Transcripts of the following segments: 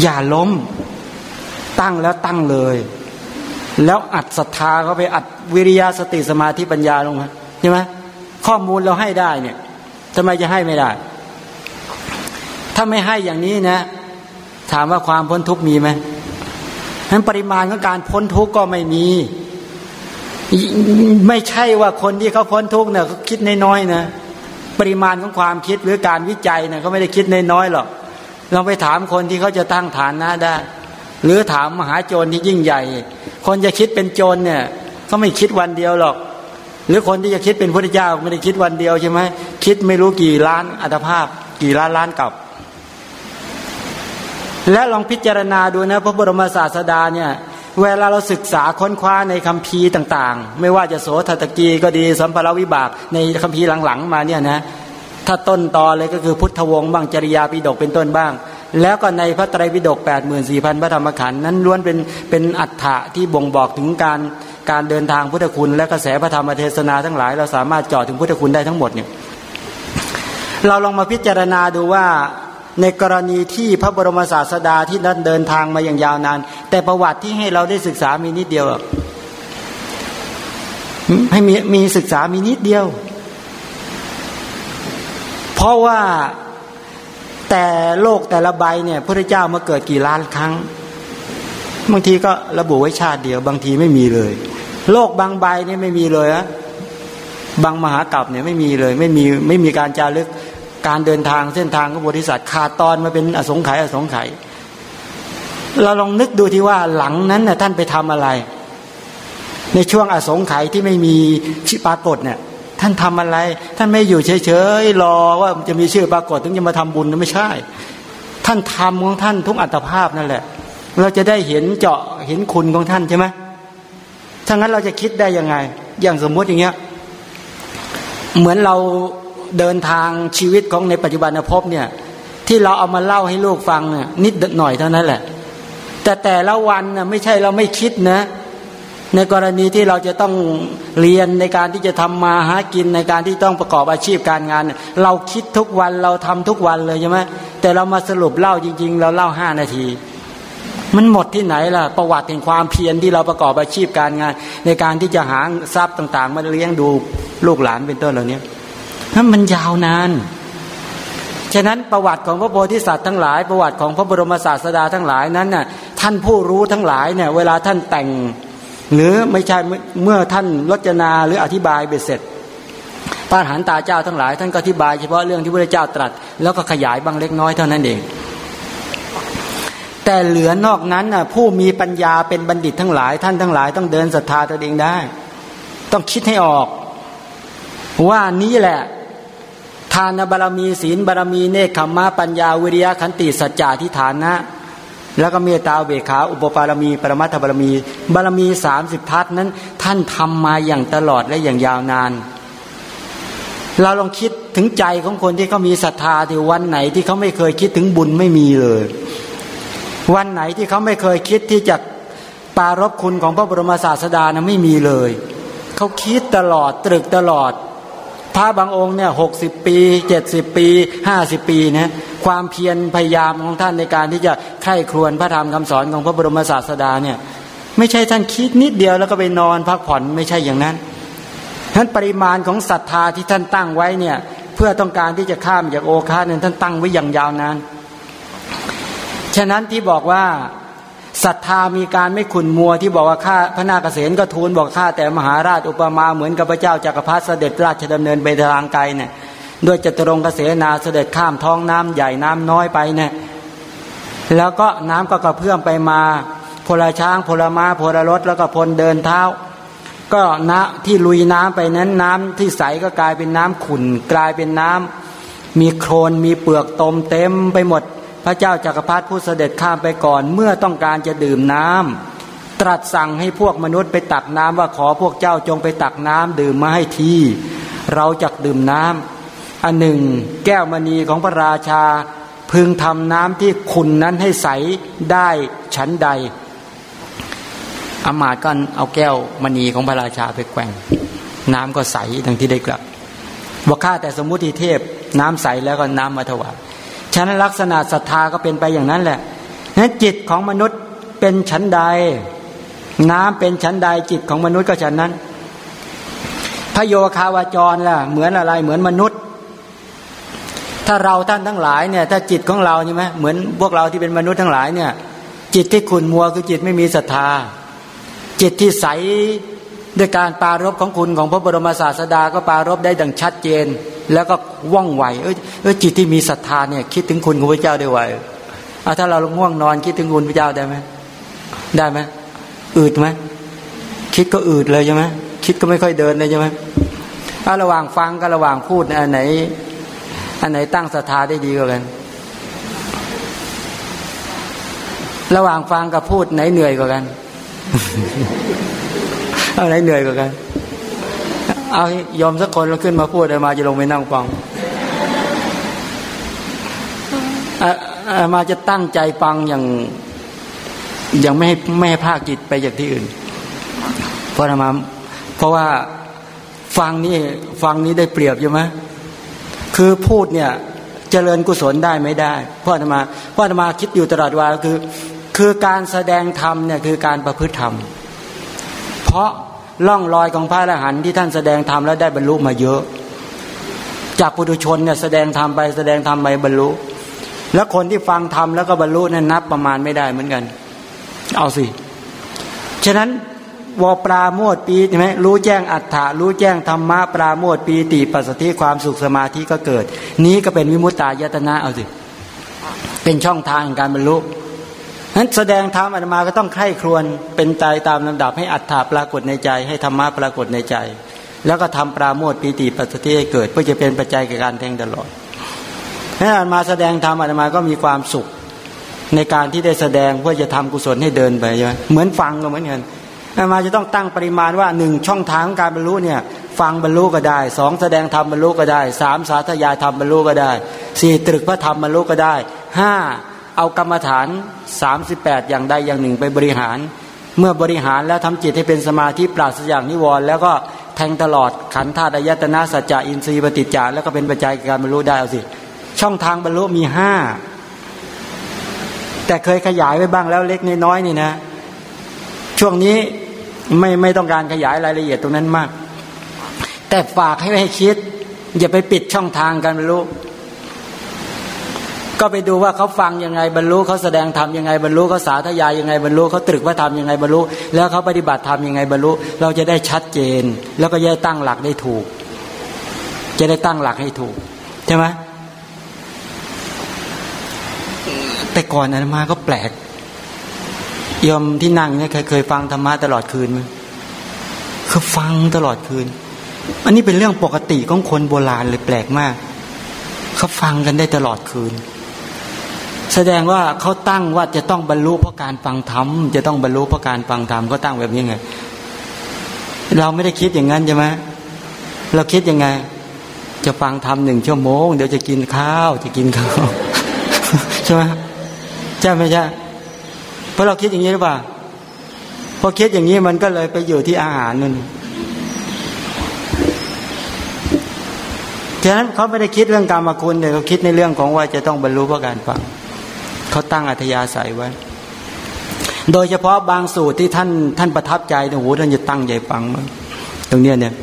อย่าล้ม ตั้งแล้วตั้งเลย แล้วอัดศรัทธาเขาไปอัดวิริยะสติสมาธิปัญญาลงมาใช่ไหมข้อมูลเราให้ได้เนี่ยทำไมจะให้ไม่ได้ ถ้าไม่ให้อย่างนี้นะ ถามว่าความพ้นทุกข์มีไหมนั้นปริมาณของการพ้นทุกข์ก็ไม่มี ไม่ใช่ว่าคนที่เขาพ้นทุกข์เนี่ยเขาคิดน้อยๆนะปริมาณของความคิดหรือการวิจัยเนี่ยเขาไม่ได้คิดน้อยๆหรอก เราไปถามคนที่เขาจะตั้งฐานนะได้ หรือถามมหาโจรที่ยิ่งใหญ่ คนจะคิดเป็นโจรเนี่ยเขาไม่คิดวันเดียวหรอก หรือคนที่จะคิดเป็นพระเจ้าไม่ได้คิดวันเดียวใช่ไหมคิดไม่รู้กี่ล้านอัตภาพ กี่ล้านล้านกับ และลองพิจารณาดูนะพระบรมศาสดาเนี่ยเวลาเราศึกษาค้นคว้าในคัมภีร์ต่าง ๆ ไม่ว่าจะโสตตะกีก็ดีสัมภารวิบากในคัมภีร์หลังๆ มาเนี่ยนะ ถ้าต้นตอเลยก็คือพุทธวงศ์บ้างจริยาปิฎกเป็นต้นบ้าง แล้วก็ในพระไตรปิฎก8 4 0 0 0พระธรรมขันธ์นั้นล้วนเป็นเป็นอัฏฐะที่บ่งบอกถึงการการเดินทางพุทธคุณและกระแสพระธรรมเทศนาทั้งหลาย เราสามารถเจาะถึงพุทธคุณได้ทั้งหมดเนี่ยเราลองมาพิจารณาดูว่าในกรณีที่พระบรมศาสดาที่นั้นเดินทางมาอย่างยาวนาน แต่ประวัติที่ให้เราได้ศึกษามีนิดเดียวให้มีมีศึกษามีนิดเดียว เพราะว่าแต่โลกแต่ละใบเนี่ยพระเจ้ามาเกิดกี่ล้านครั้ง บางทีก็ระบุไว้ชาติเดียว บางทีไม่มีเลย โลกบางใบเนี่ยไม่มีเลยอะบางมหากรัปเนี่ยไม่มีเลย ไม่มีไม่มีการจารึกการเดินทางเส้นทางของบริษัทขาดตอนมาเป็นอสงไขยอสงไขยเราลองนึกดูที่ว่าหลังนั้นน่ะท่านไปทำอะไร ในช่วงอสงไขยที่ไม่มีชื่อปรากฏเนี่ย ท่านทำอะไร ท่านไม่อยู่เฉยๆรอว่าจะมีชื่อปรากฏถึงจะมาทำบุญไม่ใช่ ท่านทำของท่านทุกอัตภาพนั่นแหละ เราจะได้เห็นเจาะเห็นคุณของท่านใช่ไหมถ้างั้นเราจะคิดได้ยังไง อย่างสมมติอย่างเงี้ย เหมือนเราเดินทางชีวิตของในปัจจุบันภพเนี่ย ที่เราเอามาเล่าให้ลูกฟังเนี่ยนิดหน่อยเท่านั้นแหละ แต่แต่ละวันน่ะไม่ใช่เราไม่คิดนะ ในกรณีที่เราจะต้องเรียนในการที่จะทำมาหากินในการที่ต้องประกอบอาชีพการงาน เราคิดทุกวันเราทำทุกวันเลยใช่ไหมแต่เรามาสรุปเล่าจริง ๆ เราเล่าห้านาที มันหมดที่ไหนล่ะ ประวัติแห่งความเพียรที่เราประกอบอาชีพการงาน ในการที่จะหาทรัพย์ต่างๆมาเลี้ยงดูลูกหลานเป็นต้นเหล่านี้นั้นมันยาวนานฉะนั้นประวัติของพระโพธิสัตว์ทั้งหลาย ประวัติของพระบรมศาสดาทั้งหลายนั้นน่ะท่านผู้รู้ทั้งหลายเนี่ยเวลาท่านแต่ง หรือไม่ใช่เมื่อท่านรจนาหรืออธิบายเบ็ดเสร็จพระหันตาเจ้าทั้งหลาย ท่านก็อธิบายเฉพาะเรื่องที่พระเจ้าตรัส แล้วก็ขยายบางเล็กน้อยเท่านั้นเอง แต่เหลือนอกนั้นน่ะผู้มีปัญญาเป็นบัณฑิตทั้งหลาย ท่านทั้งหลายต้องเดินศรัทธาตัวเองได้ ต้องคิดให้ออก ว่านี้แหละทานบารรมีศีลบารรมีเนคขมมะปัญญาวิริยะขันติสัจจะทิฏฐานะ แล้วก็เมตตาเบขา อุปปารมี ปรมัตถบารมี บารมีสามสิบทัศนั้น ท่านทำมาอย่างตลอดและอย่างยาวนาน เราลองคิดถึงใจของคนที่เขามีศรัทธาที่วันไหนที่เขาไม่เคยคิดถึงบุญไม่มีเลย วันไหนที่เขาไม่เคยคิดที่จะปารบคุณของพระบรมศาสดานะไม่มีเลย เขาคิดตลอดตรึกตลอด พระบางองค์เนี่ยหกสิบปีเจ็ดสิบปีห้าสิบปีนะความเพียรพยายามของท่านในการที่จะไข้ครวนพระธรรมคำสอนของพระบรมศาสดาเนี่ยไม่ใช่ท่านคิดนิดเดียวแล้วก็ไปนอนพักผ่อนไม่ใช่อย่างนั้น ท่านปริมาณของศรัทธาที่ท่านตั้งไว้เนี่ยเพื่อต้องการที่จะข้ามจากโอคาเนี่ยท่านตั้งไว้อย่างยาวนาน ฉะนั้นที่บอกว่า ศรัทธามีการไม่ขุนมัวที่บอกว่าข้าพระนาคเษนก็ทูลบอกข้าแต่มหาราชอุปมาเหมือนกับพระเจ้าจากักรพรรดิเสด็จราชดำเนินไปทางไกลเนี่ยด้วยจตุรงกเสนาเสด็จข้ามท้องน้ำใหญ่น้ำน้อยไปเนี่ยแล้วก็น้ำก็กระเพื่อมไปมาพลช้างพลม้าพลรถแล้วก็พลเดินเท้า ก็นะที่ลุยน้ำไปนั้นน้ำที่ใสก็กลายเป็นน้ำขุ่น กลายเป็นน้ำมีโคลนมีเปลือกตมเต็มไปหมด พระเจ้าจากักรพรรดิผู้เสด็จข้ามไปก่อน เมื่อต้องการจะดื่มน้ำตรัสสั่งให้พวกมนุษย์ไปตักน้ำว่าขอพวกเจ้าจงไปตักน้ำดื่มมาให้ที เราจักดื่มน้ำอันหนึ่ง แก้วมณีของพระราชา พึงทำน้ำที่ขุนนั้นให้ใสได้ชั้นใดอามาตก็เอาแก้วมณีของพระราชาไปแกว่ง น้ำก็ใสดังที่ได้กล่าวบอกข้าแต่สมมุติเทพน้ำใสแล้วก็น้ำมาถวาย ฉะนั้นลักษณะศรัทธาก็เป็นไปอย่างนั้นแหละนั้นจิตของมนุษย์เป็นชั้นใด น้ำเป็นชั้นใดจิตของมนุษย์ก็ฉันนั้น พระโยคาวาจรล่ะเหมือนอะไรเหมือนมนุษย์ ถ้าเราท่านทั้งหลายเนี่ย ถ้าจิตของเราใช่ไหมเหมือนพวกเราที่เป็นมนุษย์ทั้งหลายเนี่ย จิตที่ขุนมัวคือจิตไม่มีศรัทธา จิตที่ใส ด้วยการปารบของคุณของพระบรมศาสดาก็ปารบได้ดังชัดเจน แล้วก็ว่องไวเออเออจิตที่มีศรัทธาเนี่ยคิดถึงคุณของพระเจ้าได้ไวเอาถ้าเราง่วงนอนคิดถึงคุณพระเจ้าได้ไหมได้ไหมอืดไหมคิดก็อืดเลยใช่ไหมคิดก็ไม่ค่อยเดินเลยใช่ไหมถ้าระหว่างฟังกับระหว่างพูดอันไหน อันไหนตั้งศรัทธาได้ดีกว่ากัน ระหว่างฟังกับพูดไหนเหนื่อยกว่ากัน อาไหนเหนื่อยกว่ากัน เอายอมสักคนเราขึ้นมาพูดเดี๋ยวมาจะลงไปนั่งฟังมาจะตั้งใจฟังอย่างยังไม่ให้ไม่ให้ภาคจิตไปจากที่อื่น เพราะมาเพราะว่าฟังนี่ฟังนี้ได้เปรียบใช่ไหมคือพูดเนี่ยเจริญกุศลได้ไม่ได้เพราะธรรมาเพราะธรรมาคิดอยู่ตลอดว่าคือ คือการแสดงธรรมเนี่ยคือการประพฤติธรรม ราะล่องรอยของพระอรหันต์ที่ท่านแสดงธรรมแล้วได้บรรลุมาเยอะ จากปุถุชนเนี่ยแสดงธรรมไปแสดงธรรมไปบรรลุ แล้วคนที่ฟังธรรมแล้วก็บรรลุนั้นนับประมาณไม่ได้เหมือนกัน เอาสิ ฉะนั้นวปราโมทปีใช่ไหมรู้แจ้งอัฏฐารู้แจ้งธรรมะปราโมทปีติปัสสติความสุขสมาธิก็เกิด นี้ก็เป็นวิมุตตายตนะเอาสิ เป็นช่องทางการบรรลุ นั้นแสดงธรรมอาตมาก็ต้องไข้ครวนเป็นใจตามลำดับให้อัฏฐาปรากฏในใจ ให้ธรรมะปรากฏในใจ แล้วก็ทำปราโมทปีติปัสสติให้เกิด เพื่อจะเป็นปัจจัยแก่การแทงตลอดให้อาตมาแสดงธรรมอาตมาก็มีความสุข ในการที่ได้แสดงเพื่อจะทำกุศลให้เดินไปใช่ไหมเหมือนฟังก็เหมือนกันมาจะต้องตั้งปริมาณว่าหนึ่งช่องทางการบรรลุเนี่ยฟังบรรลุก็ได้สองแสดงธรรมบรรลุก็ได้สามสาธยายธรรมบรรลุก็ได้สี่ตรึกพระธรรมบรรลุก็ได้ห้า เอากรรมฐานสามสิบแปดอย่างใดอย่างหนึ่งไปบริหาร เมื่อบริหารแล้วทำจิตให้เป็นสมาธิปราศจากนิวรณ์แล้วก็แทงตลอดขันธาตุยตนาสัจจะอินทรีย์ปฏิจจาแล้วก็เป็นปัจจัยการบรรลุได้เอาสิ ช่องทางบรรลุมีห้าแต่เคยขยายไว้บ้างแล้วเล็กน้อยนี่นะ ช่วงนี้ไม่ไม่ต้องการขยายรายละเอียดตรงนั้นมาก แต่ฝากให้ให้คิด อย่าไปปิดช่องทางกันบรรลุ ก็ไปดูว่าเขาฟังยังไงบรรลุเขาแสดงธรรมยังไงบรรลุเขาสาธยายยังไงบรรลุเขาตรึกว่าธรรมยังไงบรรลุแล้วเขาปฏิบัติธรรมยังไงบรรลุ เราจะได้ชัดเจน แล้วก็จะตั้งหลักได้ถูก จะได้ตั้งหลักให้ถูกใช่ไหมแต่ก่อนอาตมาก็แปลกยอมที่นั่งเนี่ยเคยเคยฟังธรรมะตลอดคืนไหมคือฟังตลอดคืน อันนี้เป็นเรื่องปกติของคนโบราณเลยแปลกมากเขาฟังกันได้ตลอดคืน แสดงว่าเขาตั้งว่าจะต้องบรรลุเพราะการฟังธรรมจะต้องบรรลุเพราะการฟังธรรมก็ตั้งแบบนี้ไง เราไม่ได้คิดอย่างนั้นใช่ไหมเราคิดยังไง จะฟังธรรมหนึ่งชั่วโมง เดี๋ยวจะกินข้าวจะกินข้าวใช่ไหมใช่ไหมใช่เพราะเราคิดอย่างนี้หรือเปล่าพอคิดอย่างนี้มันก็เลยไปอยู่ที่อาหารนั่นฉะนั้นเขาไม่ได้คิดเรื่องกรรมคุณแต่เขาคิดในเรื่องของว่าจะต้องบรรลุเพราะการฟัง เขาตั้งอัธยาศัยไว้ โดยเฉพาะบางสูตรที่ท่านท่านประทับใจโอ้โหท่านจะตั้งใจฟังมั้งตรงเนี้ยเนี่ย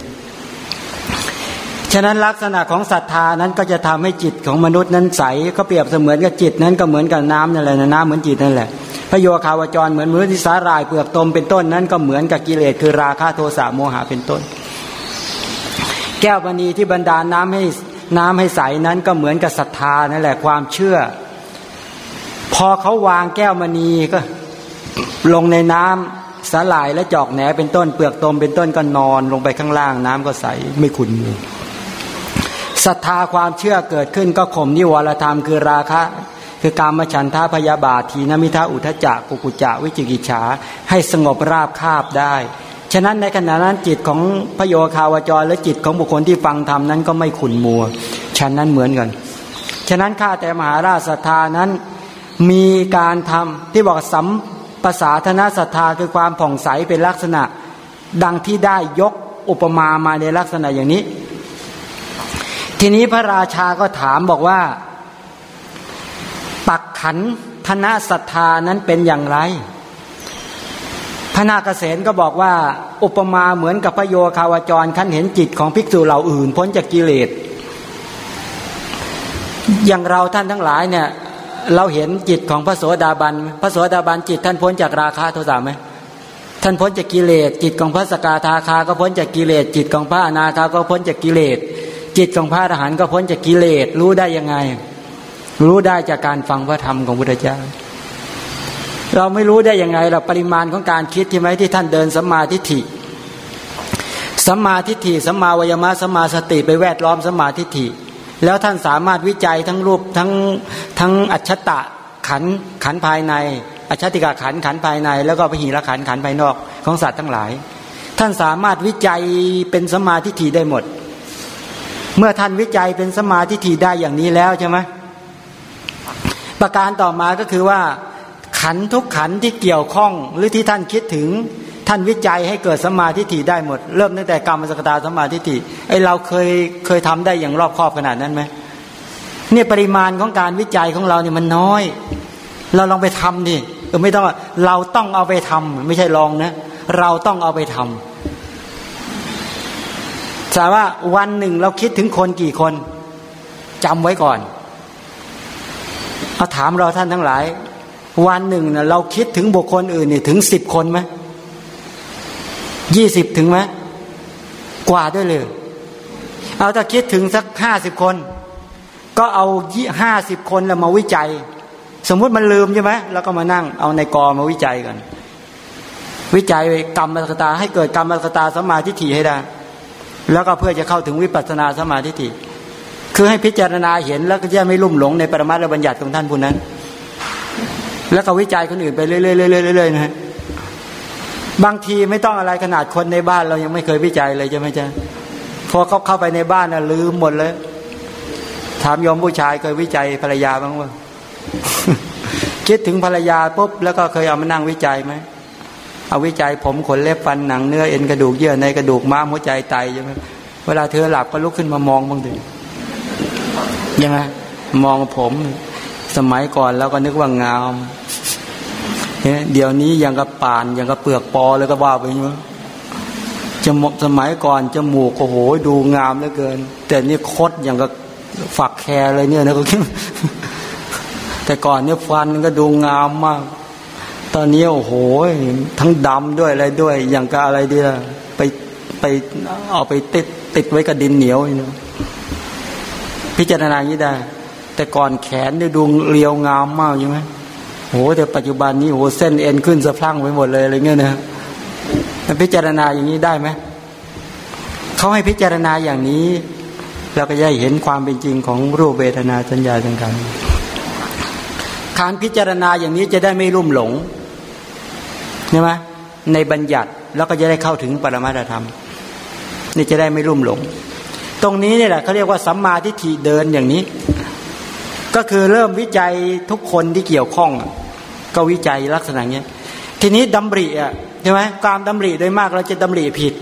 ฉะนั้นลักษณะของศรัทธานั้นก็จะทำให้จิตของมนุษย์นั้นใสก็เปรียบเสมือนกับจิตนั้นก็เหมือนกับน้ำนั่นแหละน้ำเหมือนจิตนั่นแหละพระโยคาวจรเหมือนมือที่สารายเปลือกตมเป็นต้นนั้นก็เหมือนกับกิเลสคือราคะโทสะโมหะเป็นต้น แก้วมณีที่บรรดาน้ำให้น้ำให้ใสนั้นก็เหมือนกับศรัทธานั่นแหละความเชื่อ พอเขาวางแก้วมณีก็ ลงในน้ำสาหร่ายและจอกแหนเป็นต้นเปลือกตมเป็นต้นก็นอนลงไปข้างล่าง น้ำก็ใสไม่ขุนมือศรัทธาความเชื่อเกิดขึ้นก็ข่มนิวรธรรมคือราคะ คือการมฉันทาพยาบาททีนมิทาอุทจักกุกุจะวิจิกิจฉาให้สงบราบคาบได้ ฉะนั้นในขณะนั้นจิตของพระโยคาวจรและจิตของบุคคลที่ฟังธรรมนั้นก็ไม่ขุนมัวฉะนั้นเหมือนกัน ฉะนั้นข้าแต่มหาราชศรัทธานั้น มีการทำที่บอกสัมภาษาธนศรัทธาคือความผ่องใสเป็นลักษณะ ดังที่ได้ยกอุปมามาในลักษณะอย่างนี้ ทีนี้พระราชาก็ถามบอกว่า ปักขันธนศรัทธานั้นเป็นอย่างไร พระนาคเษนก็บอกว่า อุปมาเหมือนกับพระโยคาวจรขั้นเห็นจิตของภิกษุเหล่าอื่น พ้นจากกิเลสอย่างเราท่านทั้งหลายเนี่ย เราเห็นจิตของพระโสดาบัน พระโสดาบันจิตท่านพ้นจากราคะโทสะไหมท่านพ้นจากกิเลส จิตของพระสกาทาคาก็พ้นจากกิเลส จิตของพระอนาคาก็พ้นจากกิเลส จิตของพระอรหันต์ก็พ้นจากกิเลส รู้ได้ยังไง รู้ได้จากการฟังพระธรรมของพุทธเจ้า เราไม่รู้ได้ยังไงเราปริมาณของการคิดที่ไหมที่ท่านเดินสัมมาทิฏฐิสัมมาทิฏฐิสัมมาวยมะสัมมาสติไปแวดล้อมสัมมาทิฏฐิ แล้วท่านสามารถวิจัยทั้งรูปทั้งทั้งอัจฉตะขันขันภายใน อัจฉติกาขันขันภายใน แล้วก็พหิรขันขันภายนอกของสัตว์ทั้งหลาย ท่านสามารถวิจัยเป็นสมาธิฏฐิได้หมด เมื่อท่านวิจัยเป็นสมาธิฏฐิได้อย่างนี้แล้วใช่ไหมประการต่อมาก็คือว่าขันทุกขันที่เกี่ยวข้องหรือที่ท่านคิดถึง ท่านวิจัยให้เกิดสมาธิฏฐิได้หมด เริ่มตั้งแต่กรรมสกตาสมาธิฏฐิไอเราเคยเคยทำได้อย่างรอบครอบขนาดนั้นไหมเนี่ยปริมาณของการวิจัยของเราเนี่ยมันน้อย เราลองไปทำดิเออไม่ต้องเราต้องเอาไปทำไม่ใช่ลองนะ เราต้องเอาไปทำแต่ว่าวันหนึ่งเราคิดถึงคนกี่คนจำไว้ก่อน เอาถามเราท่านทั้งหลาย วันหนึ่งเราคิดถึงบุคคลอื่นนี่ถึงสิบคนไหม ยี่สิบถึงไหมกว่าด้วยเลย เอาถ้าคิดถึงสักห้าสิบคน ก็เอาห้าสิบคนแล้วมาวิจัย สมมุติมันลืมใช่ไหมแล้วก็มานั่ง เอาในกอมาวิจัยกัน วิจัยกรรมสกตา ให้เกิดกรรมสกตาสมาธิถี่ให้ได้ แล้วก็เพื่อจะเข้าถึงวิปัสสนาสมาธิถี่คือให้พิจารณาเห็นแล้วก็จะไม่ลุ่มหลงในปรมาและบัญญัติของท่านผู้นั้น แล้วก็วิจัยคนอื่นไปเรื่อยๆๆๆนะฮะ บางทีไม่ต้องอะไรขนาดคนในบ้านเรายังไม่เคยวิจัยเลยใช่ไหมจ๊ะพอเขาเข้าไปในบ้านน่ะลืมหมดเลย ถามยอมผู้ชายเคยวิจัยภรรยาบ้างว่าคิดถึงภรรยาปุ๊บแล้วก็เคยเอามานั่งวิจัยไหมเอาวิจัยผมขนเล็บฟันหนังเนื้อเอ็นกระดูกเยื่อในกระดูกม้ามหัวใจไตใช่ไหมเวลาเธอหลับก็ลุกขึ้นมามองบ้างดิยังไงมองผม สมัยก่อนแล้วก็นึกว่างาม เดี๋ยวนี้ยังกับป่านยังกับเปลือกปอเลยก็ว่าไปอยู่จะสมัยก่อนจมูกโอ้โหดูงามเหลือเกิน แต่นี่คดอย่างกับฝักแคร์เลยเนี่ยนะก็คิดแต่ก่อนเนี่ยฟันก็ดูงามมาก ตอนนี้โอ้โหทั้งดำด้วยอะไรด้วย อย่างกับอะไรดีล่ะไปไปเอาไปติดติดไว้กับดินเหนียวนี่พิจารณาอย่างนี้ได้ แต่ก่อนแขนเนี่ยดูเรียวงามมากใช่ไหม โหแต่ปัจจุบันนี้โหเส้นเอ็นขึ้นสะพรั่งไปหมดเลยอะไรเงี้ยนะพิจารณาอย่างนี้ได้ไหมเขาให้พิจารณาอย่างนี้เราก็จะเห็นความเป็นจริงของรูปเวทนาสัญญาสังขารการพิจารณาอย่างนี้จะได้ไม่ลุ่มหลงใช่ไหมในบัญญัติแล้วก็จะได้เข้าถึงปรมาตธรรม นี่จะได้ไม่ลุ่มหลง ตรงนี้นี่แหละเขาเรียกว่าสัมมาทิฏฐิเดินอย่างนี้ ก็คือเริ่มวิจัยทุกคนที่เกี่ยวข้อง ก็วิจัยลักษณะเนี้ยทีนี้ดำริอะใช่ไหมการดำริโดยมากเราจะดำริผิด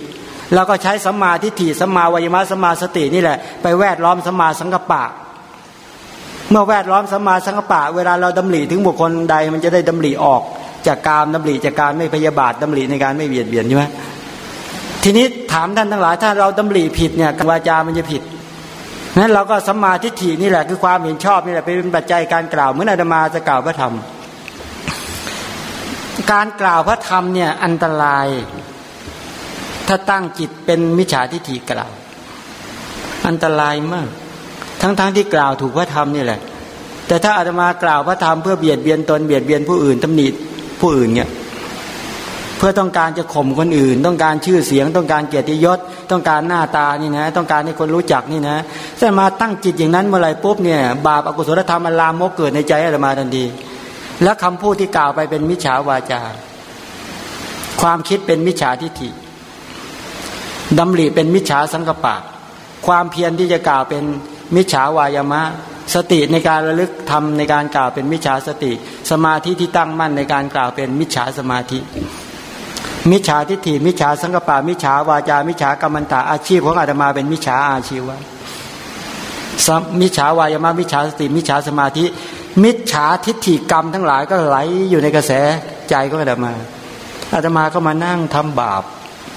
เราก็ใช้สัมมาทิฏฐิสัมมาวายมะสัมมาสตินี่แหละ ไปแวดล้อมสัมมาสังกปะ เมื่อแวดล้อมสัมมาสังกปะ เวลาเราดำริถึงบุคคลใดมันจะได้ดำริออกจากการดำริจากการไม่พยาบาทดำริในการไม่เบียดเบียนใช่ไหมทีนี้ถามท่านทั้งหลาย ถ้าเราดำริผิดเนี่ยวาจามันจะผิดนั้นเราก็สัมมาทิฏฐินี่แหละคือความเห็นชอบนี่แหละเป็นปัจจัยการกล่าวเหมื่ออาตมาจะกล่าวพระธรรม การกล่าวพระธรรมเนี่ยอันตราย ถ้าตั้งจิตเป็นมิจฉาทิฏฐิกล่าว อันตรายมาก ทั้งๆทที่กล่าวถูกพระธรรมนี่แหละ แต่ถ้าอาตมากล่าวพระธรรมเพื่อเบียดเบียนตนเบียดเบียนผู้อื่นตำหนิผู้อื่นเนี่ยเพื่อต้องการจะข่มคนอื่น ต้องการชื่อเสียง ต้องการเกียรติยศ ต้องการหน้าตานี่นะ ต้องการให้คนรู้จักนี่นะแต่มาตั้งจิตอย่างนั้นเมื่อไรปุ๊บเนี่ย บาปอกุศลธรรมอันลามกเกิดในใจอาตมาทันที และคำพูดที่กล่าวไปเป็นมิจฉาวาจา ความคิดเป็นมิจฉาทิฏฐิดำริเป็นมิจฉาสังกปะ ความเพียรที่จะกล่าวเป็นมิจฉาวายามะ สติในการระลึกทำในการกล่าวเป็นมิจฉาสติ สมาธิที่ตั้งมั่นในการกล่าวเป็นมิจฉาสมาธิ มิจฉาทิฏฐิมิจฉาสังกปะ มิจฉาวาจา มิจฉากรรมันตาอาชีพของอาตมาเป็นมิจฉาอาชีวะมิจฉาวายามะมิจฉาสติ มิจฉาสมาธิ มิจฉาทิฏฐิกรรมทั้งหลายก็ไหลอยู่ในกระแสใจก็อาตมาอาตมาก็มานั่งทำบาป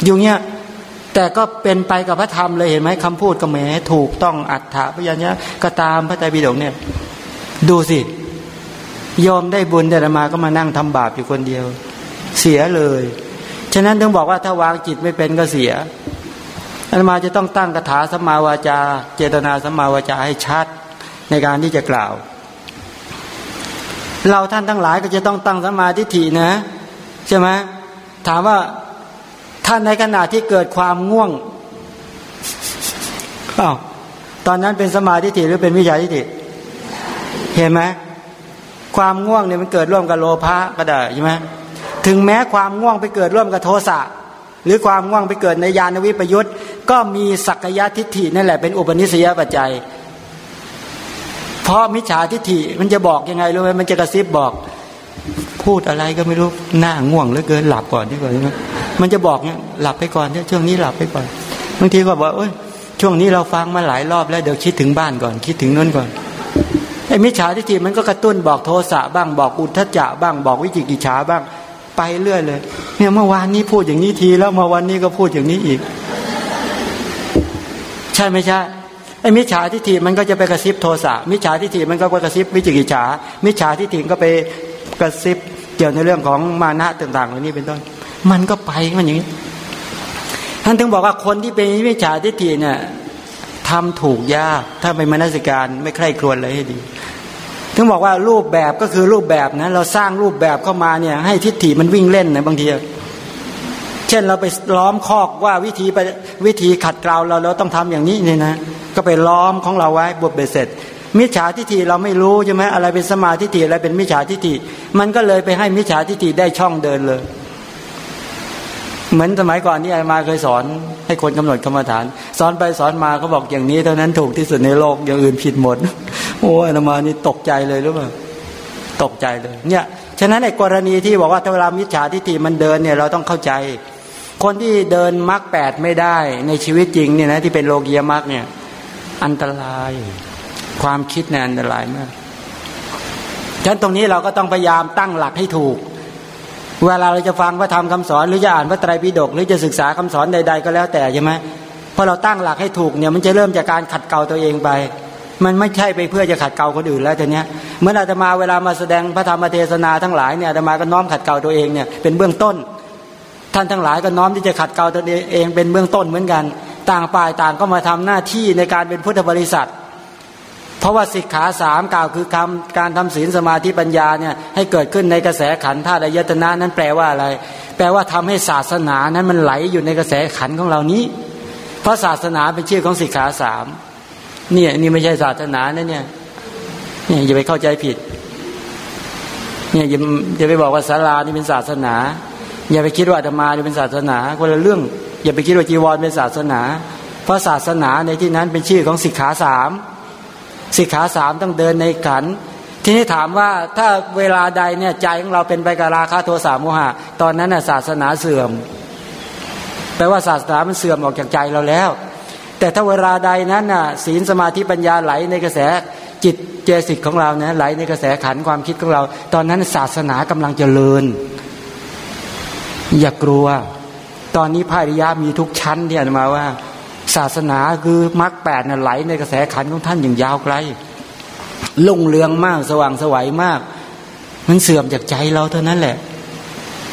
อยู่เงี้ยแต่ก็เป็นไปกับพระธรรมเลยเห็นไหมคำพูดก็แหมถูกต้องอัฏฐะพยัญชนะก็ตามพระไตรปิฎกเนี่ย ดูสิยอมได้บุญแต่มาก็มานั่งทำบาปอยู่คนเดียว เสียเลย ฉะนั้นต้องบอกว่าถ้าวางจิตไม่เป็นก็เสียอาตมาจะต้องตั้งคาถาสัมมาวาจา เจตนาสัมมาวาจาให้ชัดในการที่จะกล่าว เราท่านทั้งหลายก็จะต้องตั้งสมาธิถี่นะใช่ไหมถามว่าท่านในขณะที่เกิดความง่วงอ้าวตอนนั้นเป็นสมาธิถี่หรือเป็นวิชาทิฏฐิเห็นไหมความง่วงเนี่ยมันเกิดร่วมกับโลภะก็ได้ใช่ไหมถึงแม้ความง่วงไปเกิดร่วมกับโทสะหรือความง่วงไปเกิดในยานวิปยุทธ์ก็มีสักยะทิฏฐินั่นแหละเป็นอุปนิสัยปัจจัย เพราะมิจฉาทิฏฐิมันจะบอกยังไงรู้ไหมมันจะกระซิบบอก พูดอะไรก็ไม่รู้หน้าง่วงเหลือเกินหลับก่อนดีกว่าใช่ไหมมันจะบอกเนี่ยหลับไปก่อนเช่วงนี้หลับไปก่อนบางทีก็บอกเอ้ยช่วงนี้เราฟังมาหลายรอบแล้วเดี๋ยวคิดถึงบ้านก่อน คิดถึงนั่นก่อนไอ้มิจฉาทิฏฐิมันก็กระตุ้นบอกโทสะบ้างบอกอุทธจะบ้างบอกวิจิกิจฉาบ้างไปเรื่อยเลย เนี่ยเมื่อวานนี้พูดอย่างนี้ทีแล้วมื่อวันนี้ก็พูดอย่างนี้อีก ใช่ไม่ใช่ ไอ้มิจฉาทิฏฐิมันก็จะไปกระซิบโทสะมิจฉาทิฏฐิมันก็ไปกระซิบวิจิกิจฉามิจฉาทิฏฐิก็ไปกระซิบเกี่ยวในเรื่องของมานะต่างๆเหล่านี้เป็นต้น มันก็ไปมันอย่างนี้ท่านถึงบอกว่าคนที่เป็นมิจฉาทิฏฐิเนี่ยทำถูกยากถ้าเป็นมนสิการไม่ใคร่ครวญเลยให้ดีถึงบอกว่ารูปแบบก็คือรูปแบบนะเราสร้างรูปแบบเข้ามาเนี่ยให้ทิฏฐิมันวิ่งเล่นนะบางที ช่นเราไปล้อมคอกว่าวิธีไปวิธีขัดเกลาเราเราต้องทำอย่างนี้เนี่ยนะ ก็ไปล้อมของเราไว้บทเบสเสร็จ มิจฉาทิฏฐิเราไม่รู้ใช่ไหมอะไรเป็นสมาทิฏฐิอะไรเป็นมิจฉาทิฏฐิมันก็เลยไปให้มิจฉาทิฏฐิได้ช่องเดินเลย เหมือนสมัยก่อนที่อามาเคยสอน ให้คนกำหนดกรรมฐาน สอนไปสอนมาเขาบอกอย่างนี้เท่านั้นถูกที่สุดในโลกอย่างอื่นผิดหมดโอ้อามานี่ตกใจเลยรู้ไหมตกใจเลย เนี่ยฉะนั้นในกรณีที่บอกว่าเวลามิจฉาทิฏฐิมันเดินเนี่ยเราต้องเข้าใจ คนที่เดินมรรคแปดไม่ได้ในชีวิตจริงเนี่ยนะที่เป็นโลกียมรรคเนี่ย อันตราย ความคิดเนี่ยอันตรายมากฉะนั้นตรงนี้เราก็ต้องพยายามตั้งหลักให้ถูก เวลาเราจะฟังพระธรรมคาสอนหรือจะอ่านพระไตรปิฎกหรือจะศึกษาคำสอนใด ๆ ก็แล้วแต่ใช่ไหมพอเราตั้งหลักให้ถูกเนี่ยมันจะเริ่มจากการขัดเกลาตัวเองไป มันไม่ใช่ไปเพื่อจะขัดเกลาคนอื่นแล้วแต่เนี้ยเมื่ออาตมาเวลามาแสดงพระธรรมเทศนาทั้งหลายเนี่ยอาตมาก็น้อมขัดเกลาตัวเองเนี่ยเป็นเบื้องต้น ท่านทั้งหลายก็น้อมที่จะขัดเกลาตัวเองเป็นเบื้องต้นเหมือนกัน ต่างฝ่ายต่างก็มาทำหน้าที่ในการเป็นพุทธบริษัท เพราะว่าสิกขาสามกล่าวคือคำการทำศีลสมาธิปัญญาเนี่ยให้เกิดขึ้นในกระแสขันธ์ธาตุยตนะนั้นแปลว่าอะไร แปลว่าทำให้ศาสนานั้นมันไหลอยู่ในกระแสขันธ์ของเรานี้ เพราะศาสนาเป็นชื่อของสิกขาสามเนี่ยนี่ไม่ใช่ศาสนานะเนี่ยเนี่ยอย่าไปเข้าใจผิดเนี่ยอย่าอย่าไปบอกว่าศาลานี่เป็นศาสนา อย่าไปคิดว่าธรรมาเป็นศาสนาคนละเรื่อง อย่าไปคิดว่าจีวรเป็นศาสนา เพราะศาสนาในที่นั้นเป็นชื่อของสิกขาสามสิกขาสามต้องเดินในขัน ทีนี้ถามว่าถ้าเวลาใดเนี่ยใจของเราเป็นไปกับราคะโทสะโมหะ ตอนนั้นน่ะศาสนาเสื่อมแปลว่าศาสนามันเสื่อมออกจากใจเราแล้ว แต่ถ้าเวลาใดนั้นน่ะศีลสมาธิปัญญาไหลในกระแสจิตเจสิกของเราเนี่ยไหลในกระแสขันความคิดของเรา ตอนนั้นศาสนากำลังเจริญ อย่ากลัว ตอนนี้พระริยามีทุกชั้นที่อานมาว่า ศาสนาคือมรรคแปดน่ะไหลในกระแสขันของท่านอย่างยาวไกลลุ่งเรืองมากสว่างสวัยมาก มันเสื่อมจากใจเราเท่านั้นแหละ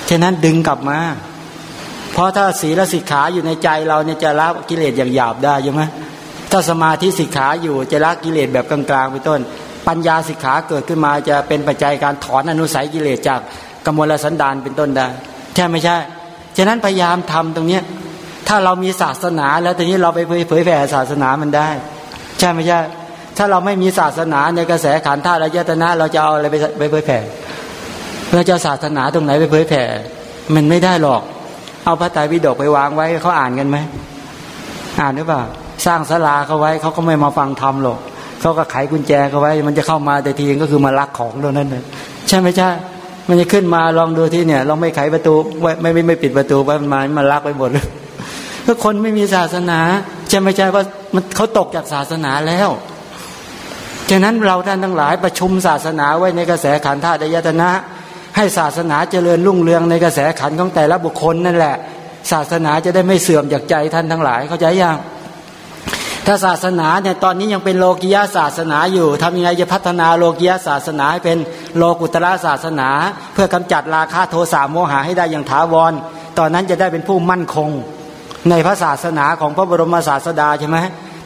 ฉะนั้นดึงกลับมา เพราะถ้าศีลสิกขาอยู่ในใจเราเนี่ยจะละกิเลสอย่างหยาบได้ใช่ไหมถ้าสมาธิสิกขาอยู่จะละกิเลสแบบกลางๆไปต้น ปัญญาสิกขาเกิดขึ้นมาจะเป็นปัจจัยการถอนอนุสัยกิเลสจากกมลสันดานเป็นต้นได้ ใช่ไม่ใช่ ฉะนั้นพยายามทำตรงเนี้ยถ้าเรามีศาสนา แล้วทีนี้เราไปเผยแผ่ศาสนามันได้ ใช่ไหมใช่ ถ้าเราไม่มีศาสนาในกระแสขันธ์ธาตุอายตนะ เราจะเอาอะไรไปไปเผยแผ่เราจะศาสนาตรงไหนไปเผยแผ่ มันไม่ได้หรอก เอาพระไตรปิฎกไปวางไว้เขาอ่านกันไหมอ่านหรือเปล่าสร้างศาลาเขาไว้เขาก็ไม่มาฟังธรรมหรอกเขาก็ไขกุญแจเขาไว้ มันจะเข้ามาแต่ทีก็คือมาลักของเท่านั้นเลยใช่ไหมใช่ มันจะขึ้นมาลองดูที่เนี่ยลองไม่ไขประตูไม่ไม่ไม่ปิดประตูไว้มันมามันลักไปหมดเลยก็คนไม่มีศาสนาจะไม่ใช่ว่ามันเขาตกจากศาสนาแล้วฉะนั้นเราท่านทั้งหลายประชุมศาสนาไว้ในกระแสขันธ์ธาตุยตนะ ให้ศาสนาเจริญรุ่งเรืองในกระแสขันธ์ของแต่ละบุคคลนั่นแหละ ศาสนาจะได้ไม่เสื่อมจากใจท่านทั้งหลายเข้าใจยัง ถ้าศาสนาเนี่ยตอนนี้ยังเป็นโลกียศาสนาอยู่ทำยังไงจะพัฒนาโลกียศาสนาให้เป็นโลกุตระศาสนา เพื่อกำจัดราคะโทสะโมหะให้ได้อย่างถาวร ตอนนั้นจะได้เป็นผู้มั่นคง ในพระศาสนาของพระบรมศาสดาใช่ไหม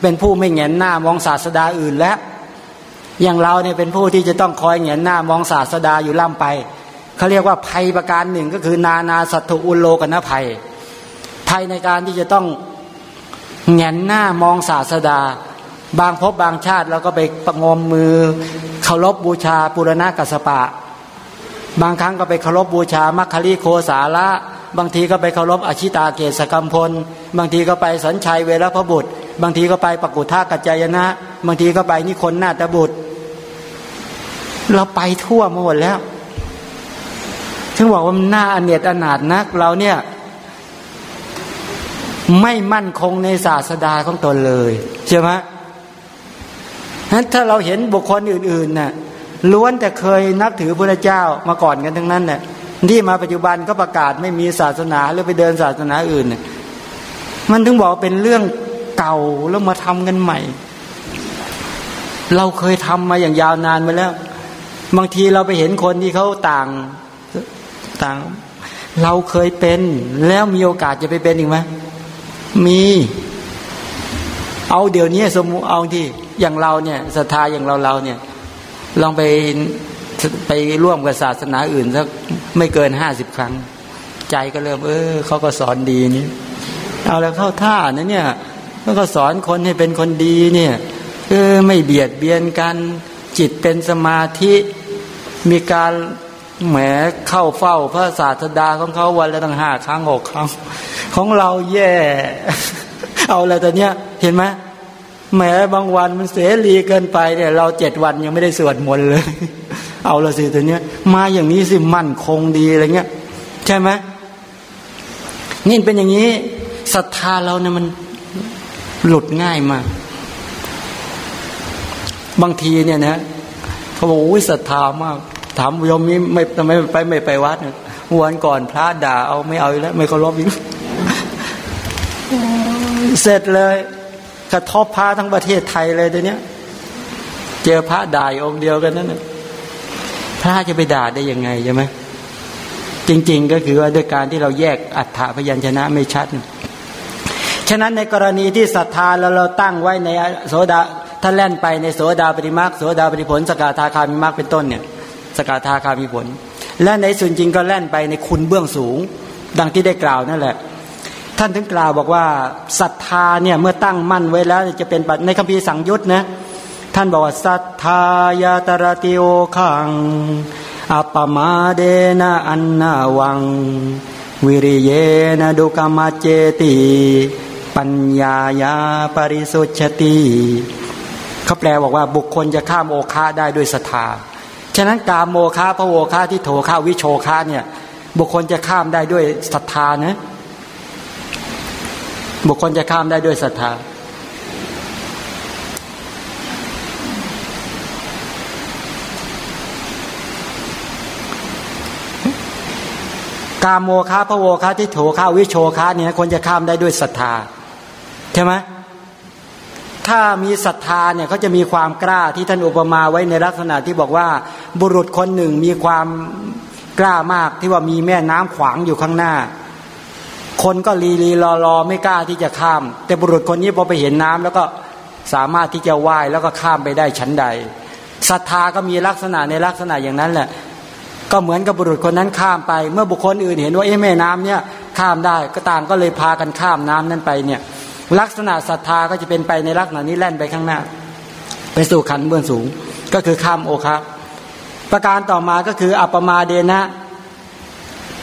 เป็นผู้ไม่เหงนหน้ามองศาสดาอื่นแล้วอย่างเราเนี่ยเป็นผู้ที่จะต้องคอยเหงนหน้ามองศาสดาอยู่ล่ำไปเขาเรียกว่าภัยประการหนึ่งก็คือนานาสัตถุอุโลกนภัยภัยในการที่จะต้อง แงนหน้ามองศาสดา บางพบบางชาติเราก็ไปประงมมือเคารพบบูชาปุรณะกัสปะ บางครั้งก็ไปเคารพบบูชามัคคลีโคสาละบางทีก็ไปเคารพอชิตาเกศกรรมพล บางทีก็ไปสัญชัยเวรพบุตร บางทีก็ไปปกุท่ากัจจายนะ บางทีก็ไปนิคนนาตบุตร เราไปทั่วหมดแล้วถึงบอกว่ามันน่าอเนจอนาถนักเราเนี่ย ไม่มั่นคงในศาสดาของตนเลยใช่ไหมนั้นถ้าเราเห็นบุคคลอื่นๆน่ะล้วนแต่เคยนับถือพระเจ้ามาก่อนกันทั้งนั้นเนี่ยที่มาปัจจุบันก็ประกาศไม่มีศาสนาหรือไปเดินศาสนาอื่นเนี่ยมันถึงบอกเป็นเรื่องเก่าแล้วมาทำกันใหม่ เราเคยทำมาอย่างยาวนานมาแล้ว บางทีเราไปเห็นคนที่เขาต่างต่าง เราเคยเป็นแล้วมีโอกาสจะไปเป็นอีกไหม มี เอาเดี๋ยวนี้สมมติเอาที่อย่างเราเนี่ยศรัทธาอย่างเราเราเนี่ย ลองไปไปร่วมกับศาสนาอื่นสักไม่เกินห้าสิบครั้ง ใจก็เริ่ม เออเขาก็สอนดีนี่เอาแล้วเข้าท่านะเนี่ยแล้วก็สอนคนให้เป็นคนดีเนี่ยเออไม่เบียดเบียนกัน จิตเป็นสมาธิมีการ แหมเข้าเฝ้าพระศาสดาของเขาวันละตั้งห้าครั้งหกครั้ง ของเราแย่ เอาอะไรตอนเนี้ย เห็นไหมแหมบางวันมันเสรีเกินไปเนี่ย เราเจ็ดวันยังไม่ได้สวดมนต์เลย เอาละสิตัวเนี้ย มาอย่างนี้สิมั่นคงดีอะไรเงี้ย ใช่ไหมนี่เป็นอย่างนี้ศรัทธาเราเนี่ยมันหลุดง่ายมาก บางทีเนี่ยนะเขาบอกโอ้ยศรัทธามาก ถามโยมนี้ไม่ทำไมไปไม่ไปวัดวันก่อนพระด่าเอาไม่เอาแล้ว ไม่เคารพอีกเสร็จเลย กระทบพระทั้งประเทศไทยเลยเดี๋ยวนี้เจอพระด่าองค์เดียวกันนั่นพระจะไปด่าได้ยังไงใช่ไหมจริง ๆ ก็คือว่าด้วยการที่เราแยกอัฏฐพยัญชนะไม่ชัด ฉะนั้นในกรณีที่ศรัทธาเราเราตั้งไว้ในโสดาถ้าแล่นไปในโสดาปฏิมาคโสดาปฏิผลสกาธาคามิมาเป็นต้นเนี่ย สกาธาคามีผล และในส่วนจริงก็แล่นไปในคุณเบื้องสูง ดังที่ได้กล่าวนั่นแหละ ท่านถึงกล่าวบอกว่าศรัทธาเนี่ยเมื่อตั้งมั่นไว้แล้วจะเป็นในคัมภีร์สังยุตนะท่านบอกว่าศรัทธายาตระติโอขังอัปมาเดนะอันนาวัง วิริเยนะดุกามาเจติปัญญายาปริสุชติเขาแปลบอกว่าบุคคลจะข้ามโอคาได้ด้วยศรัทธา ฉะนั้นกามโมฆะพระโวฆะที่โถฆาวิโชฆาเนี่ย บุคคลจะข้ามได้ด้วยศรัทธานะบุคคลจะข้ามได้ด้วยศรัทธากามโมฆะพระโวฆะที่โถฆาวิโชฆาเนี่ยคนจะข้ามได้ด้วยศรัทธาใช่ไหม ถ้ามีศรัทธาเนี่ยเขาจะมีความกล้าที่ท่านอุปมาไว้ในลักษณะที่บอกว่าบุรุษคนหนึ่งมีความกล้ามากที่ว่ามีแม่น้ำขวางอยู่ข้างหน้า คนก็ลีลีรอรอไม่กล้าที่จะข้าม แต่บุรุษคนนี้พอไปเห็นน้ำแล้วก็สามารถที่จะว่ายแล้วก็ข้ามไปได้ชั้นใดศรัทธาก็มีลักษณะในลักษณะอย่างนั้นแหละ ก็เหมือนกับบุรุษคนนั้นข้ามไป เมื่อบุคคลอื่นเห็นว่าเอ้แม่น้ำเนี่ยข้ามได้ก็ต่างก็เลยพากันข้ามน้ำนั้นไปเนี่ย ลักษณะศรัทธาก็จะเป็นไปในลักษณะนี้แล่นไปข้างหน้า ไปสู่ขันเบื้องสูง ก็คือข้ามโอคะประการต่อมาก็คืออัปมาเดนะ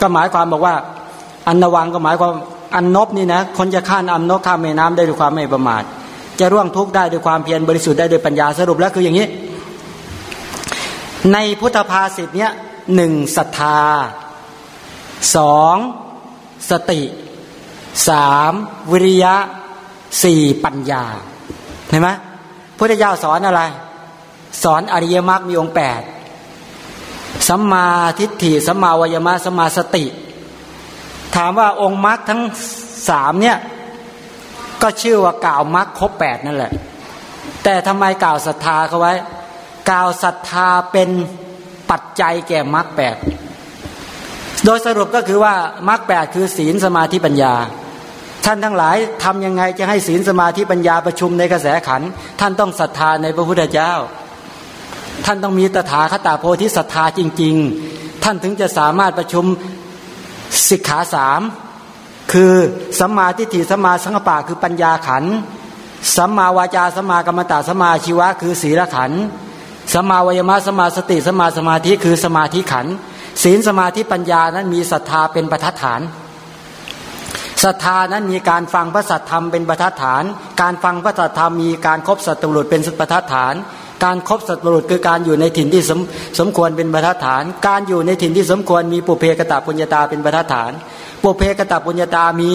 ก็หมายความบอกว่า อันนวังก็หมายความอันนบนี่นะคนจะข้ามอันนบข้ามแม่น้ำได้ด้วยความไม่ประมาท จะร่วงทุกข์ได้ด้วยความเพียรบริสุทธิ์ได้ด้วยปัญญาสรุปแล้วคืออย่างนี้ ในพุทธภาษิตเนี้ยหนึ่งศรัทธาสองสติสามวิริยะ สี่ปัญญาเห็นไหมพุทธเจ้าสอนอะไร สอนอริยมรรคมีองค์แปดสัมมาทิฏฐิสัมมาวายมะสัมมาสติ ถามว่าองค์มรรคทั้งสามเนี่ยก็ชื่อว่ากล่าวมรรคครบแปดนั่นแหละ แต่ทำไมกล่าวศรัทธาเขาไว้ กล่าวศรัทธาเป็นปัจจัยแก่มรรคแปดโดยสรุปก็คือว่ามรรคแปดคือศีลสมาธิปัญญา ท่านทั้งหลายทำยังไงจะให้ศีลสมาธิปัญญาประชุมในกระแสขัน ท่านต้องศรัทธาในพระพุทธเจ้า ท่านต้องมีตถาคตาโพธิศรัทธาจริง ๆ ท่านถึงจะสามารถประชุมสิกขาสามคือสัมมาทิฏฐิสัมมาสังกปะคือปัญญาขันสัมมาวาจาสัมมากรรมตาสัมมาชีวะ คือศีลขันสัมมาวยมะสัมมาสติสัมมาสมาธิคือสมาธิขันศีลสมาธิปัญญานั้นมีศรัทธาเป็นประทัดฐาน ศรัทธานั้นมีการฟังพระสัทธรรมเป็นประทัดฐาน การฟังพระสัทธรรมมีการครบสัตตุรุษเป็นประทัดฐาน การครบสัตตุรุษคือการอยู่ในถิ่นที่สมสมควรเป็นประทัดฐาน การอยู่ในถิ่นที่สมควรมีปุเพกตะปุญญาตาเป็นประทัดฐาน ปุเพกตะปุญญาตามี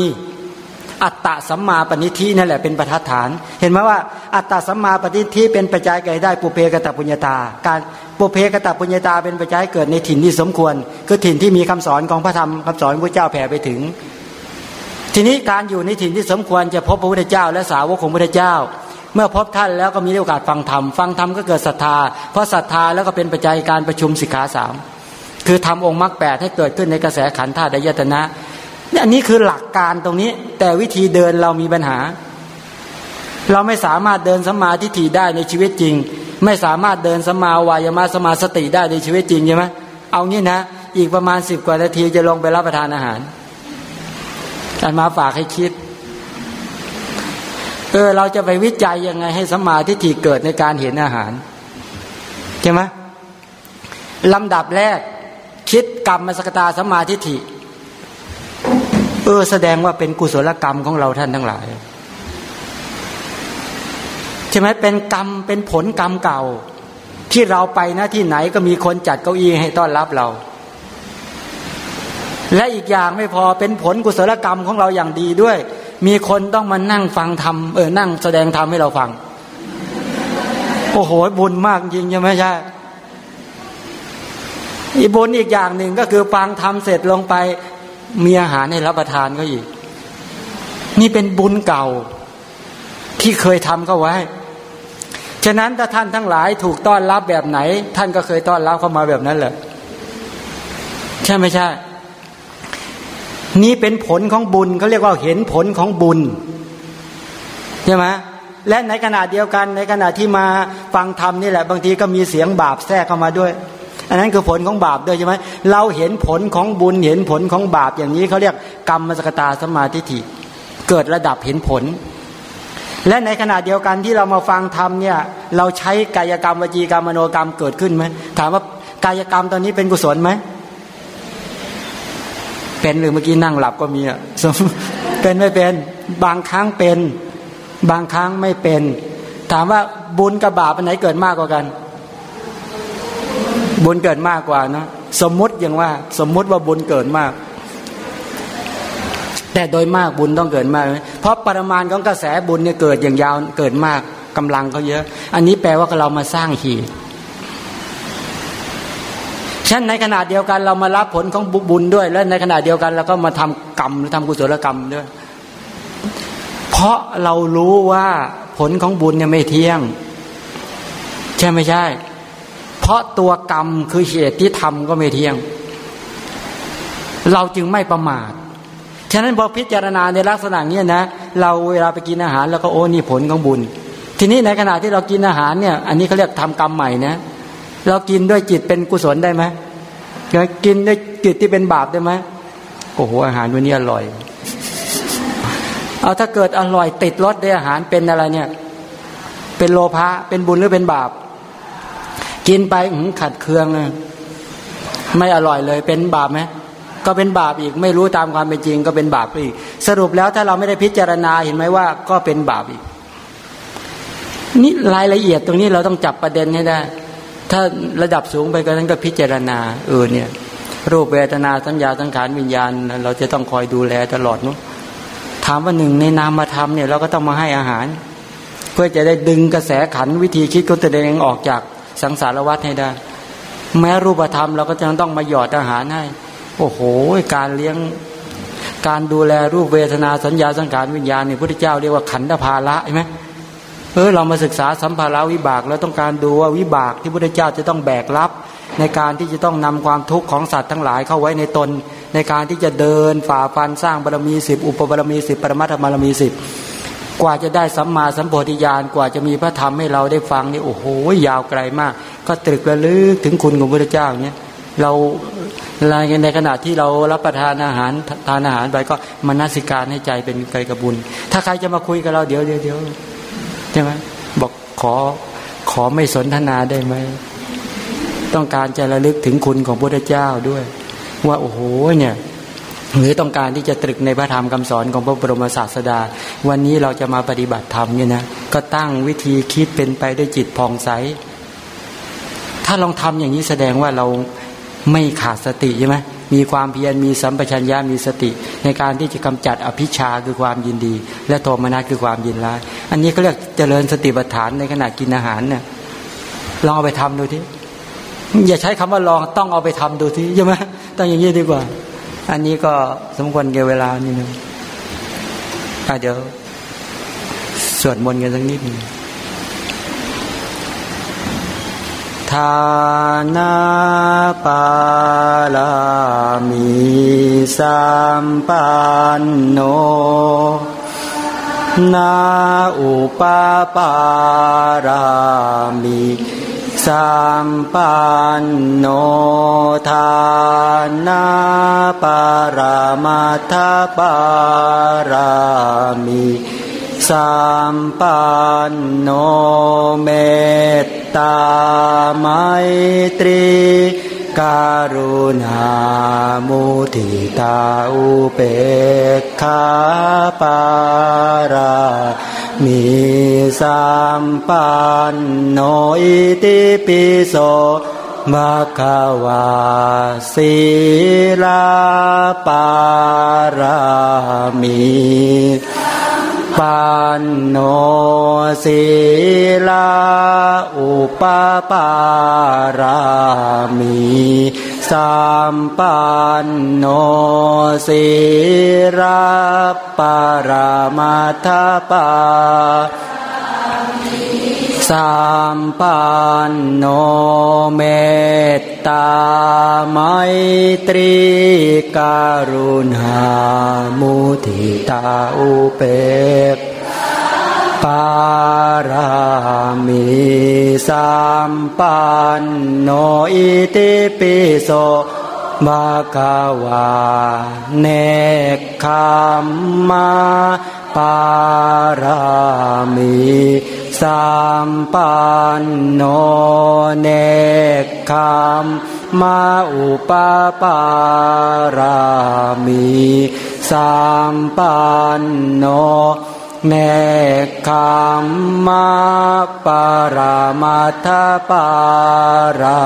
อัตตะสัมมาปณิธินั่นแหละเป็นประทัดฐาน เห็นไหมว่าอัตตะสัมมาปณิธิเป็นปัจจัยเกิดได้ปุเพกตะปุญญาตา การปุเพกตะปุญญาตาเป็นปัจจัยเกิดในถิ่นที่สมควร คือถิ่นที่มีคำสอนของพระธรรมคำสอนพระเจ้าแผ่ไปถึง ทีนี้การอยู่ในถิ่นที่สมควรจะพบพระพุทธเจ้า และสาวกของพระพุทธเจ้า เมื่อพบท่านแล้วก็มีโอกาสฟังธรรมฟังธรรมก็เกิดศรัทธาเพราะศรัทธาแล้วก็เป็นปัจจัยการประชุมสิกขาสามคือทำองค์มรรคแปดให้เกิดขึ้นในกระแสขันธ์ธาตุยตนะอันนี้คือหลักการตรงนี้ แต่วิธีเดินเรามีปัญหา เราไม่สามารถเดินสมาธิถี่ได้ในชีวิตจริง ไม่สามารถเดินสมาวายมาสมาสติได้ในชีวิตจริงใช่ไหมเอางี้นะ อีกประมาณสิบกว่านาทีจะลงไปรับประทานอาหาร การมาฝากให้คิด เออ เราจะไปวิจัยยังไงให้สมาธิถี่เกิดในการเห็นอาหารใช่ไหมลำดับแรก คิดกรรมมสกตาสมาธิถี่เออแสดงว่าเป็นกุศลกรรมของเราท่านทั้งหลายใช่ไหมเป็นกรรมเป็นผลกรรมเก่า ที่เราไปนะที่ไหนก็มีคนจัดเก้าอี้ให้ต้อนรับเรา และอีกอย่างไม่พอเป็นผลกุศลกรรมของเราอย่างดีด้วย มีคนต้องมานั่งฟังธรรมเออนั่งแสดงธรรมให้เราฟัง โอ้โหบุญมากจริงใช่ไหมใช่อีบุญอีกอย่างหนึ่งก็คือฟังธรรมเสร็จลงไปมีอาหารให้รับประทานก็อีก นี่เป็นบุญเก่า ที่เคยทำเขาไว้ ฉะนั้นถ้าท่านทั้งหลายถูกต้อนรับแบบไหน ท่านก็เคยต้อนรับเข้ามาแบบนั้นแหละใช่ไม่ใช่ นี่เป็นผลของบุญเขาเรียกว่าเห็นผลของบุญใช่ไหมและในขณะเดียวกันในขณะที่มาฟังธรรมนี่แหละ บางทีก็มีเสียงบาปแทรกเข้ามาด้วย อันนั้นคือผลของบาปด้วยใช่ไหมเราเห็นผลของบุญเห็นผลของบาปอย่างนี้เขาเรียกกรรมมสกตาสมาธิิเกิดระดับเห็นผล และในขณะเดียวกันที่เรามาฟังธรรมเนี่ย เราใช้กายกรรมวจีกรรมมโนกรรมเกิดขึ้นไหมถามว่ากายกรรมตอนนี้เป็นกุศลไหม เป็นหรือเมื่อกี้นั่งหลับก็มีอะเป็นไม่เป็น บางครั้งเป็น บางครั้งไม่เป็น ถามว่าบุญกับบาปอันไหนเกิดมากกว่ากัน บุญเกิดมากกว่านะสมมติอย่างว่า สมมติว่าบุญเกิดมาก แต่โดยมากบุญต้องเกิดมาก เพราะปริมาณของกระแสบุญเนี่ยเกิดอย่างยาวเกิดมากกำลังเขาเยอะ อันนี้แปลว่าเรามาสร้างหี ฉันในขณะเดียวกันเรามารับผลของบุญด้วย และในขณะเดียวกันเราก็มาทำกรรมหรือทำกุศลกรรมด้วย เพราะเรารู้ว่าผลของบุญเนี่ยไม่เที่ยง ใช่ไม่ใช่ เพราะตัวกรรมคือเหตุที่ทำก็ไม่เที่ยง เราจึงไม่ประมาทฉะนั้นพอพิจารณาในลักษณะนี้นะ เราเวลาไปกินอาหาร แล้วก็โอ้นี่ผลของบุญ ทีนี้ในขณะที่เรากินอาหารเนี่ย อันนี้เขาเรียกทำกรรมใหม่นะ เรากินด้วยจิตเป็นกุศลได้ไหมกินด้วยจิตที่เป็นบาปได้ไหมโอ้โหอาหารวันนี้อร่อย เอาถ้าเกิดอร่อยติดรสได้อาหารเป็นอะไรเนี่ย เป็นโลภะเป็นบุญหรือเป็นบาป กินไปหขัดเคืองไม่อร่อยเลยเป็นบาปไหมก็เป็นบาปอีกไม่รู้ตามความเป็นจริง ก็เป็นบาปอีก สรุปแล้วถ้าเราไม่ได้พิจารณาเห็นไหมว่า ก็เป็นบาปอีก นี่รายละเอียดตรงนี้เราต้องจับประเด็นให้ได้ ถ้าระดับสูงไปก็นั้นก็พิจารณาเออเนี่ย รูปเวทนาสัญญาสังขารวิญญาณ เราจะต้องคอยดูแลตลอดเนาะถามว่าหนึ่งในนามธรรมเนี่ยเราก็ต้องมาให้อาหาร เพื่อจะได้ดึงกระแสขันวิธีคิดของตัวเองออกจากสังสารวัฏให้ได้ แม้รูปธรรมเราก็จะต้องมาหยอดอาหารให้ โอ้โห การเลี้ยงการดูแลรูปเวทนาสัญญาสังขารวิญญาณเนี่พระพุทธเจ้าเรียกว่าขันธภาระใช่ไหม เออเรามาศึกษาสัมภาระวิบากแล้วต้องการดูว่าวิบากที่พระพุทธเจ้าจะต้องแบกรับ ในการที่จะต้องนำความทุกข์ของสัตว์ทั้งหลายเข้าไว้ในตน ในการที่จะเดินฝ่าฟันสร้างบารมีสิบอุปบารมีสิบปรมัตถบารมีสิบกว่าจะได้สัมมาสัมโพธิญาณกว่าจะมีพระธรรมให้เราได้ฟังนี่โอ้โหยาวไกลมาก ก็ตรึกระลึกถึงคุณของพระเจ้าเนี่ยเราในขณะที่เรารับประทานอาหารทานอาหารไปก็มานาสิการให้ใจเป็นไกลกระบุญ ถ้าใครจะมาคุยกับเราเดี๋ยวเดี๋ยวเดี๋ยว ช่ไหมบอกขอขอไม่สนทนาได้ไหม ต้องการจะระลึกถึงคุณของพระเจ้าด้วย ว่าโอ้โหเนี่ยหรือต้องการที่จะตรึกในพระธรรมคำสอนของพระบรมศาสดา วันนี้เราจะมาปฏิบัติธรรมเนี่ยนะก็ตั้งวิธีคิดเป็นไปด้วยจิตผ่องใส ถ้าลองทำอย่างนี้แสดงว่าเราไม่ขาดสติใช่ไหม มีความเพียรมีสัมปชัญญะมีสติ ในการที่จะกำจัดอภิชาคือความยินดี และโทมนัสคือความยินร้าย อันนี้ก็เรียกเจริญสติปัฏฐานในขณะกินอาหารเนี่ยลองเอาไปทำดูที่อย่าใช้คำว่าลองต้องเอาไปทำดูที่ใช่ไหมต้องอย่างนี้ดีกว่า อันนี้ก็สมควรเกี่ยวเวลานี่นึงเดี๋ยวสวดมนต์กันสักนิดนึง ทานาปาลามีสัมปันโน นาอุปปารามีสัมปันโนทานาปารามาทปารามี สัมปันโนเมตตาไมตรีการุณามุทิตาอุเปกขาปารามีสัมปันโนอิติปิโสมะขวาสีลาปารามี ปันโนสีลาอุปปารามีสัมปันโนสีราปารามาทปาสัมปันโนเมตตาไมตรีการุณา อุเปกปารามีสัมปันโนอิติปิโสบากาวาเนคขมมาปารามีสัมปันโนเนคขมมาอุปปารามี สัมปันโนเนคขมมาปารามาทปารา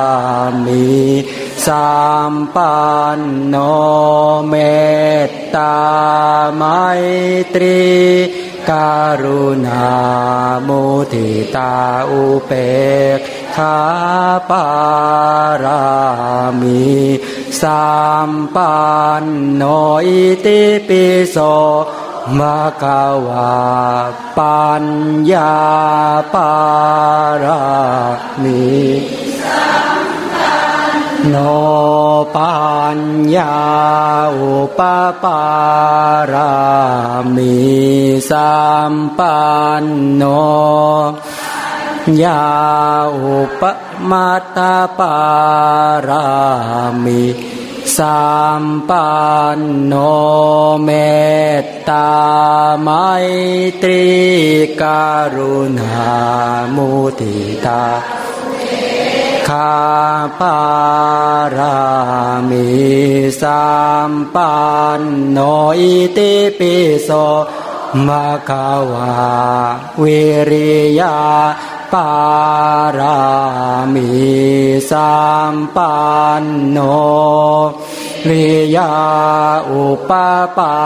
มีสัมปันโนเมตตาไมตรีการุณามุทิตาอุเปกขาปารามี สัมปันโนอิติปิโสมะกวาปัญญาปารามีโนปัญญาอุปปารามีสัมปันโน ยาอุปมาตาปารามีสัมปันโนเมตตาไมตรีการุณามุติตาคาปารามีสัมปันโนอิติปิโสมะขาวาวิริยา ปารามีสัมปันโนริยาอุปปา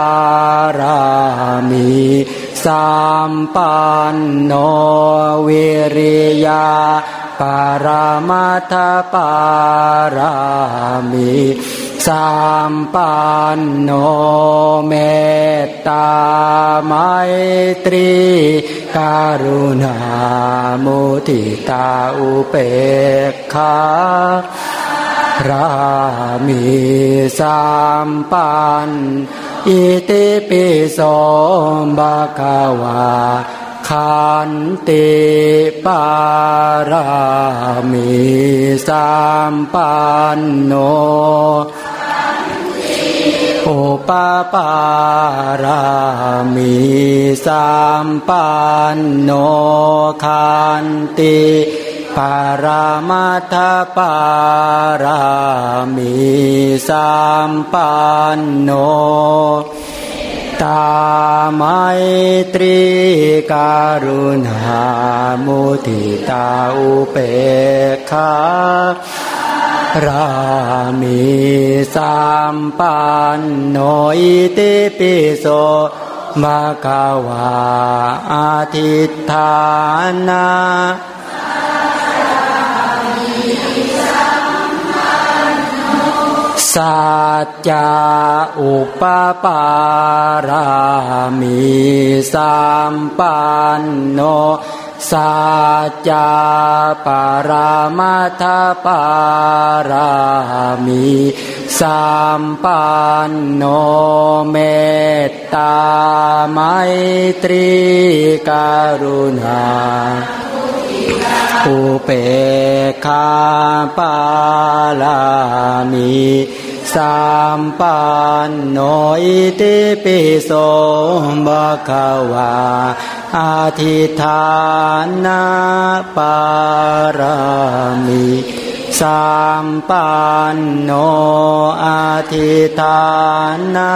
รามีสัมปันโนวิริยาปารามาทปารามี สามปันโนเมตตาไมตรีการุณามุทิตาอุเปกขารามีสามปันอิติปิโสบะกวา ขันติปารามีสามปันโนโอปาปารามีสามปันโนขันติปารามาทปารามีสามปันโน ตาไมตรีการุณามุทิตาอุเปกขารามีสามปันโนอิติปิโสมะกาวาอาทิตฐานา สัจจาอุปปารามีสามปันโนสัจจาปารามาทปารามีสามปันโนเมตตาไมตรีการุณาอุเปคาปาลามี สามปันโนอิติปิโสบะคะวาอาทิธานาปารามีสามปันโนอาทิธานา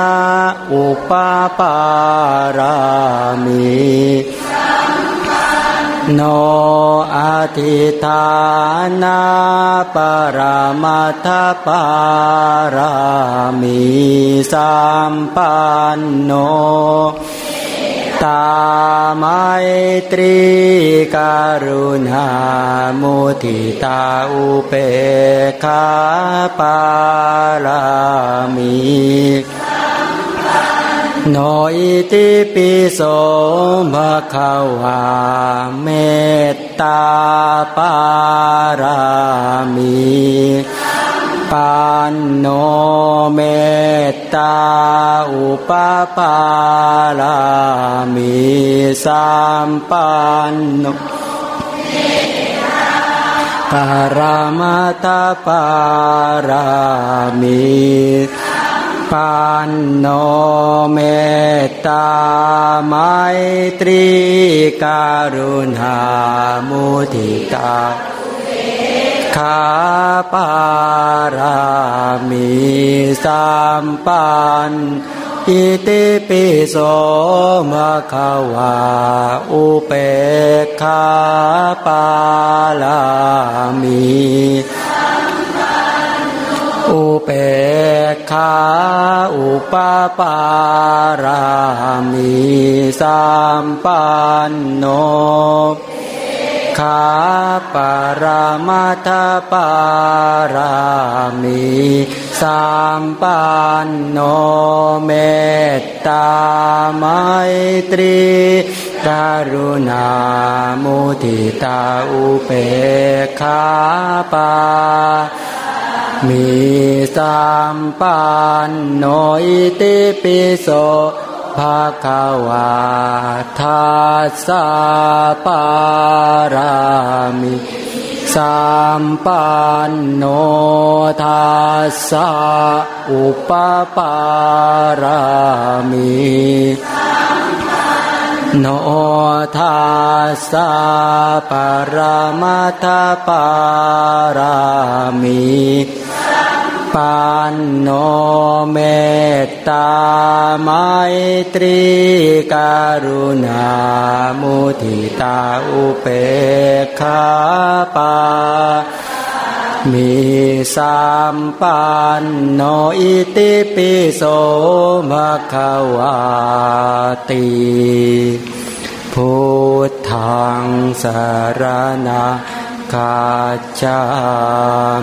อุปปารามี โนอาทิธานาปรามาทปารามีสามปันโนตาไมตรีการุณามุทิตาอุเปคาปารามี โนอิติปิโสภะคะวาเมตตาปารามีปันโนเมตตาอุปปารามีสามปันโนปารามาตาปารามี ปันโนเมตตาไมตรีการุณามุทิตาขาปารามีสามปันอิติปิโสมะขวาอุเปกขาปาลามี อุเปกขาอุปปารามีสามปันโนขาปารามาทปารามีสามปันโนเมตตาไมตรีการุณามุทิตาอุเปกขาปา มีสามปันโนอิติปิโสภาควาทัสสะปารามิสามปันโนทัสสะอุปปารามิโนทัสสะปรมาทปารามิ ปันโนเมตตาไมตรีการุณามุทิตาอุเปกขาปามีสามปันโนอิติปิโสภะคะวาติพุทธังสารนาคาจา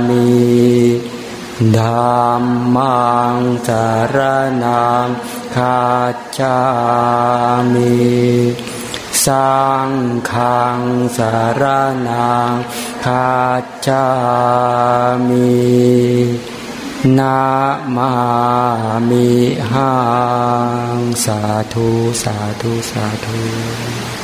มิ ธัมมังสารนังคาจามิสังขังสารนังคาจามินามามิหังสาธุสาธุสาธุ